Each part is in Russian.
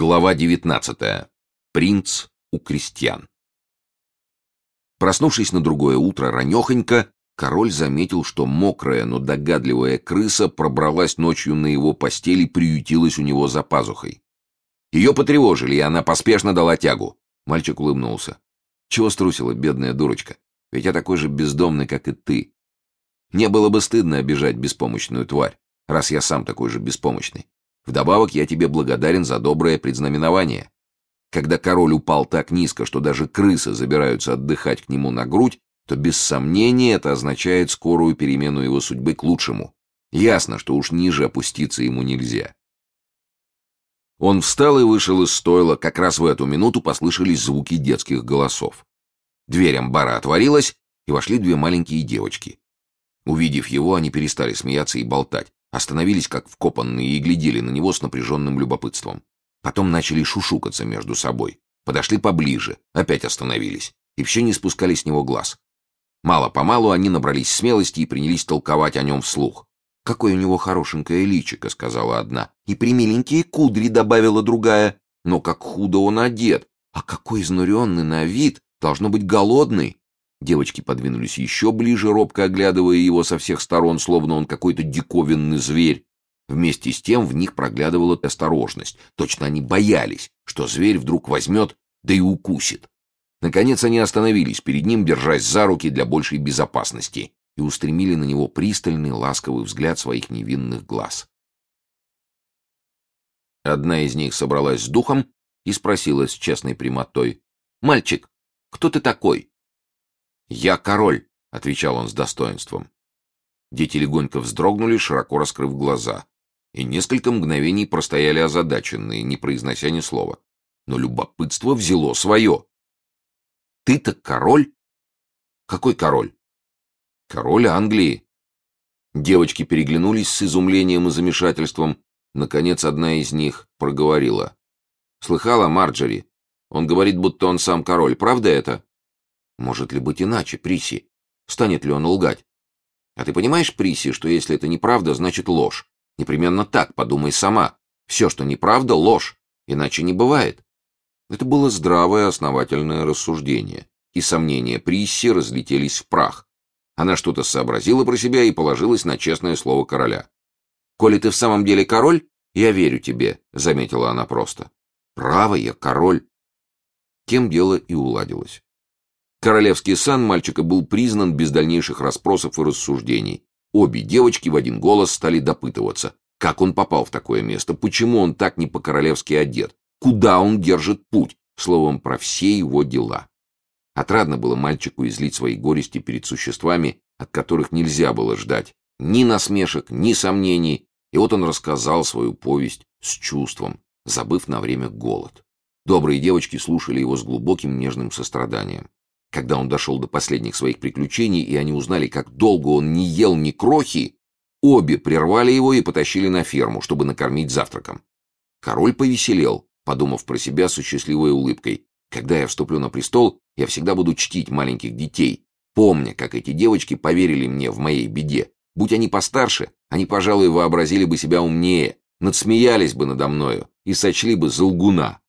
Глава 19. Принц у крестьян. Проснувшись на другое утро ранехонько, король заметил, что мокрая, но догадливая крыса пробралась ночью на его постель и приютилась у него за пазухой. Ее потревожили, и она поспешно дала тягу. Мальчик улыбнулся. «Чего струсила, бедная дурочка? Ведь я такой же бездомный, как и ты. Мне было бы стыдно обижать беспомощную тварь, раз я сам такой же беспомощный. Вдобавок я тебе благодарен за доброе предзнаменование. Когда король упал так низко, что даже крысы забираются отдыхать к нему на грудь, то без сомнения это означает скорую перемену его судьбы к лучшему. Ясно, что уж ниже опуститься ему нельзя. Он встал и вышел из стойла, как раз в эту минуту послышались звуки детских голосов. Дверь амбара отворилась, и вошли две маленькие девочки. Увидев его, они перестали смеяться и болтать. Остановились как вкопанные и глядели на него с напряженным любопытством. Потом начали шушукаться между собой. Подошли поближе, опять остановились. И все не спускали с него глаз. Мало-помалу они набрались смелости и принялись толковать о нем вслух. «Какое у него хорошенькое личико», — сказала одна. «И примиленькие кудри», — добавила другая. «Но как худо он одет! А какой изнуренный на вид! Должно быть голодный!» Девочки подвинулись еще ближе, робко оглядывая его со всех сторон, словно он какой-то диковинный зверь. Вместе с тем в них проглядывала осторожность. Точно они боялись, что зверь вдруг возьмет, да и укусит. Наконец они остановились перед ним, держась за руки для большей безопасности, и устремили на него пристальный, ласковый взгляд своих невинных глаз. Одна из них собралась с духом и спросила с честной прямотой. «Мальчик, кто ты такой?» «Я король», — отвечал он с достоинством. Дети легонько вздрогнули, широко раскрыв глаза, и несколько мгновений простояли озадаченные, не произнося ни слова. Но любопытство взяло свое. «Ты-то король?» «Какой король?» «Король Англии». Девочки переглянулись с изумлением и замешательством. Наконец одна из них проговорила. «Слыхала, Марджери? Он говорит, будто он сам король. Правда это?» Может ли быть иначе, Приси? Станет ли он лгать? А ты понимаешь, Приси, что если это неправда, значит ложь? Непременно так, подумай сама. Все, что неправда, ложь. Иначе не бывает. Это было здравое, основательное рассуждение. И сомнения Присси разлетелись в прах. Она что-то сообразила про себя и положилась на честное слово короля. «Коли ты в самом деле король, я верю тебе», — заметила она просто. «Право, я король». Тем дело и уладилось. Королевский сан мальчика был признан без дальнейших расспросов и рассуждений. Обе девочки в один голос стали допытываться, как он попал в такое место, почему он так не по-королевски одет, куда он держит путь, словом, про все его дела. Отрадно было мальчику излить свои горести перед существами, от которых нельзя было ждать ни насмешек, ни сомнений, и вот он рассказал свою повесть с чувством, забыв на время голод. Добрые девочки слушали его с глубоким нежным состраданием. Когда он дошел до последних своих приключений, и они узнали, как долго он не ел ни крохи, обе прервали его и потащили на ферму, чтобы накормить завтраком. Король повеселел, подумав про себя с счастливой улыбкой. Когда я вступлю на престол, я всегда буду чтить маленьких детей, помня, как эти девочки поверили мне в моей беде. Будь они постарше, они, пожалуй, вообразили бы себя умнее, надсмеялись бы надо мною и сочли бы за лгуна.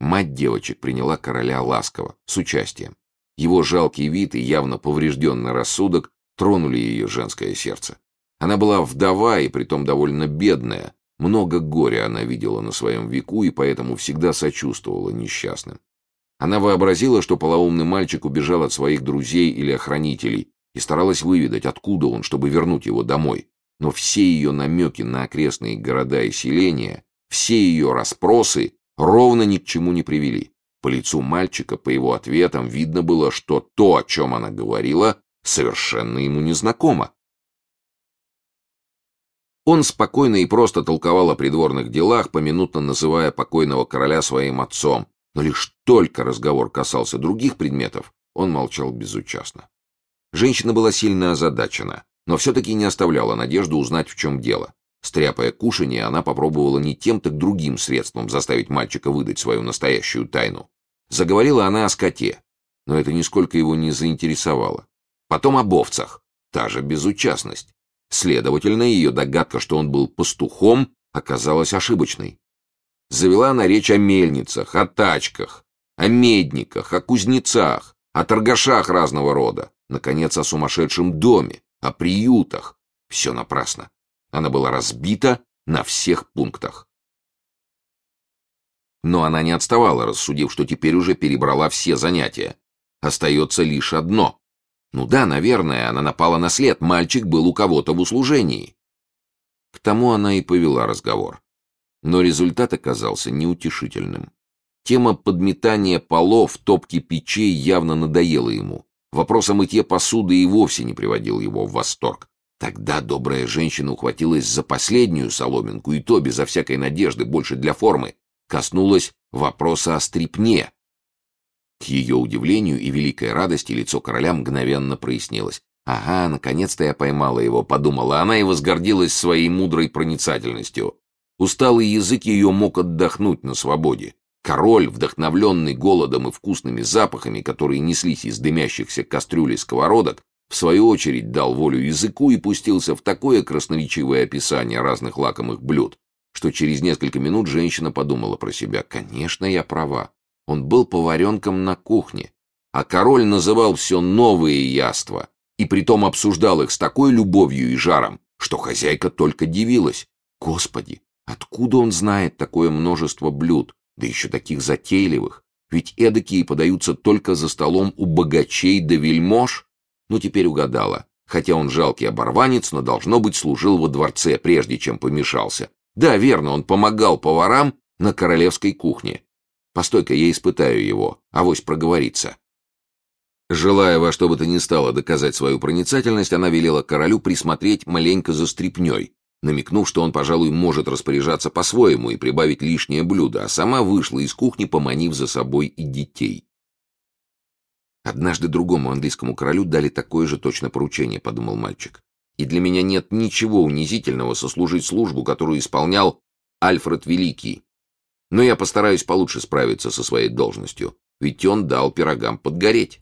Мать девочек приняла короля ласково, с участием. Его жалкий вид и явно поврежденный рассудок тронули ее женское сердце. Она была вдова и притом довольно бедная. Много горя она видела на своем веку и поэтому всегда сочувствовала несчастным. Она вообразила, что полоумный мальчик убежал от своих друзей или охранителей и старалась выведать, откуда он, чтобы вернуть его домой. Но все ее намеки на окрестные города и селения, все ее расспросы ровно ни к чему не привели. По лицу мальчика, по его ответам, видно было, что то, о чем она говорила, совершенно ему незнакомо. Он спокойно и просто толковал о придворных делах, поминутно называя покойного короля своим отцом, но лишь только разговор касался других предметов, он молчал безучастно. Женщина была сильно озадачена, но все-таки не оставляла надежды узнать, в чем дело. Стряпая кушанье, она попробовала не тем, так другим средством заставить мальчика выдать свою настоящую тайну. Заговорила она о скоте, но это нисколько его не заинтересовало. Потом об овцах, та же безучастность. Следовательно, ее догадка, что он был пастухом, оказалась ошибочной. Завела она речь о мельницах, о тачках, о медниках, о кузнецах, о торгашах разного рода, наконец, о сумасшедшем доме, о приютах. Все напрасно. Она была разбита на всех пунктах. Но она не отставала, рассудив, что теперь уже перебрала все занятия. Остается лишь одно. Ну да, наверное, она напала на след, мальчик был у кого-то в услужении. К тому она и повела разговор. Но результат оказался неутешительным. Тема подметания полов, топки печей явно надоела ему. Вопрос о мытье посуды и вовсе не приводил его в восторг. Тогда добрая женщина ухватилась за последнюю соломинку, и то безо всякой надежды, больше для формы, коснулась вопроса о стрипне. К ее удивлению и великой радости лицо короля мгновенно прояснилось. «Ага, наконец-то я поймала его», — подумала она и возгордилась своей мудрой проницательностью. Усталый язык ее мог отдохнуть на свободе. Король, вдохновленный голодом и вкусными запахами, которые неслись из дымящихся кастрюль и сковородок, в свою очередь дал волю языку и пустился в такое красноречивое описание разных лакомых блюд, что через несколько минут женщина подумала про себя. «Конечно, я права. Он был поваренком на кухне, а король называл все новые яства, и притом обсуждал их с такой любовью и жаром, что хозяйка только дивилась. Господи, откуда он знает такое множество блюд, да еще таких затейливых? Ведь эдакие подаются только за столом у богачей да вельмож. Ну, теперь угадала. Хотя он жалкий оборванец, но, должно быть, служил во дворце, прежде чем помешался. Да, верно, он помогал поварам на королевской кухне. Постой-ка, я испытаю его, авось проговорится. Желая во что бы то ни стало доказать свою проницательность, она велела королю присмотреть маленько за стряпней, намекнув, что он, пожалуй, может распоряжаться по-своему и прибавить лишнее блюдо, а сама вышла из кухни, поманив за собой и детей. «Однажды другому английскому королю дали такое же точно поручение», — подумал мальчик. «И для меня нет ничего унизительного сослужить службу, которую исполнял Альфред Великий. Но я постараюсь получше справиться со своей должностью, ведь он дал пирогам подгореть».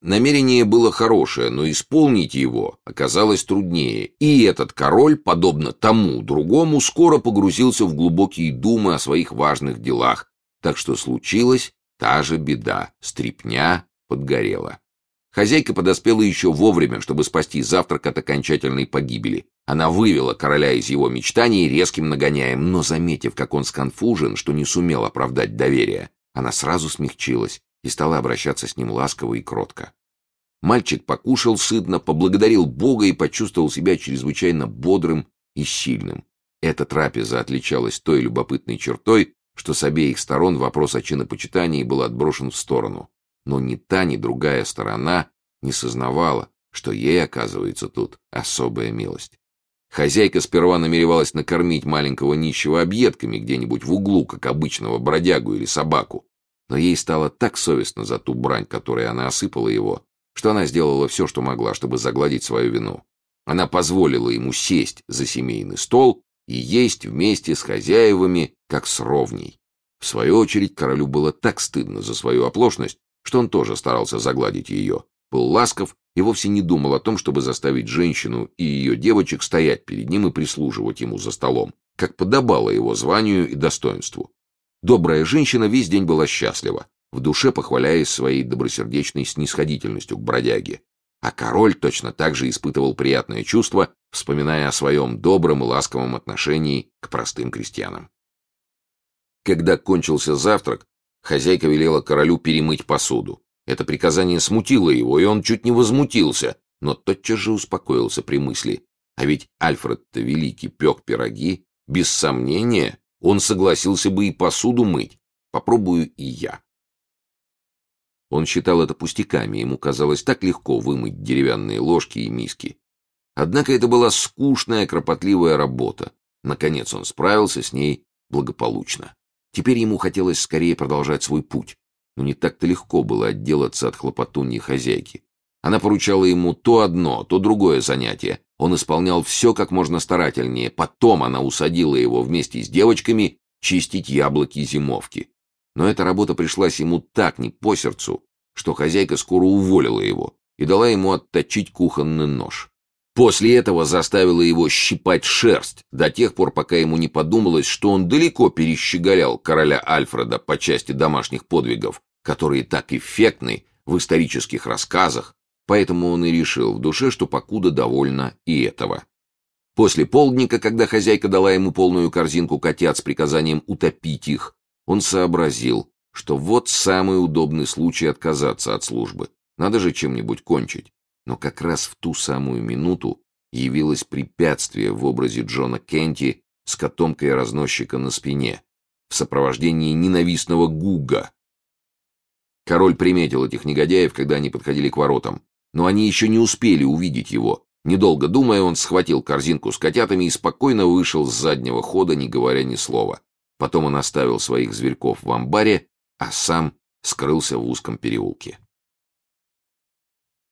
Намерение было хорошее, но исполнить его оказалось труднее, и этот король, подобно тому другому, скоро погрузился в глубокие думы о своих важных делах, так что случилось Та же беда. Стрипня подгорела. Хозяйка подоспела еще вовремя, чтобы спасти завтрак от окончательной погибели. Она вывела короля из его мечтаний резким нагоняем, но, заметив, как он сконфужен, что не сумел оправдать доверие, она сразу смягчилась и стала обращаться с ним ласково и кротко. Мальчик покушал сытно, поблагодарил Бога и почувствовал себя чрезвычайно бодрым и сильным. Эта трапеза отличалась той любопытной чертой, что с обеих сторон вопрос о чинопочитании был отброшен в сторону. Но ни та, ни другая сторона не сознавала, что ей оказывается тут особая милость. Хозяйка сперва намеревалась накормить маленького нищего объедками где-нибудь в углу, как обычного бродягу или собаку. Но ей стало так совестно за ту брань, которой она осыпала его, что она сделала все, что могла, чтобы загладить свою вину. Она позволила ему сесть за семейный стол и есть вместе с хозяевами, как с ровней. В свою очередь, королю было так стыдно за свою оплошность, что он тоже старался загладить ее, был ласков и вовсе не думал о том, чтобы заставить женщину и ее девочек стоять перед ним и прислуживать ему за столом, как подобало его званию и достоинству. Добрая женщина весь день была счастлива, в душе похваляясь своей добросердечной снисходительностью к бродяге, а король точно так же испытывал приятное чувство, вспоминая о своем добром и ласковом отношении к простым крестьянам. Когда кончился завтрак, хозяйка велела королю перемыть посуду. Это приказание смутило его, и он чуть не возмутился, но тотчас же успокоился при мысли. А ведь Альфред-то великий пек пироги, без сомнения, он согласился бы и посуду мыть. Попробую и я. Он считал это пустяками, ему казалось так легко вымыть деревянные ложки и миски. Однако это была скучная, кропотливая работа. Наконец он справился с ней благополучно. Теперь ему хотелось скорее продолжать свой путь, но не так-то легко было отделаться от хлопотуньи хозяйки. Она поручала ему то одно, то другое занятие. Он исполнял все как можно старательнее. Потом она усадила его вместе с девочками чистить яблоки зимовки. Но эта работа пришлась ему так не по сердцу, что хозяйка скоро уволила его и дала ему отточить кухонный нож. После этого заставила его щипать шерсть до тех пор, пока ему не подумалось, что он далеко перещеголял короля Альфреда по части домашних подвигов, которые так эффектны в исторических рассказах, поэтому он и решил в душе, что покуда довольно и этого. После полдника, когда хозяйка дала ему полную корзинку котят с приказанием утопить их, он сообразил, что вот самый удобный случай отказаться от службы. Надо же чем-нибудь кончить. Но как раз в ту самую минуту явилось препятствие в образе Джона Кенти с котомкой разносчика на спине, в сопровождении ненавистного Гуга. Король приметил этих негодяев, когда они подходили к воротам, но они еще не успели увидеть его, Недолго думая, он схватил корзинку с котятами и спокойно вышел с заднего хода, не говоря ни слова. Потом он оставил своих зверьков в амбаре, а сам скрылся в узком переулке.